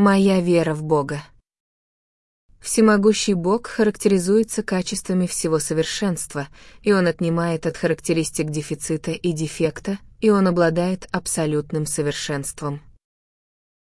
Моя вера в Бога. Всемогущий Бог характеризуется качествами всего совершенства, и Он отнимает от характеристик дефицита и дефекта, и Он обладает абсолютным совершенством.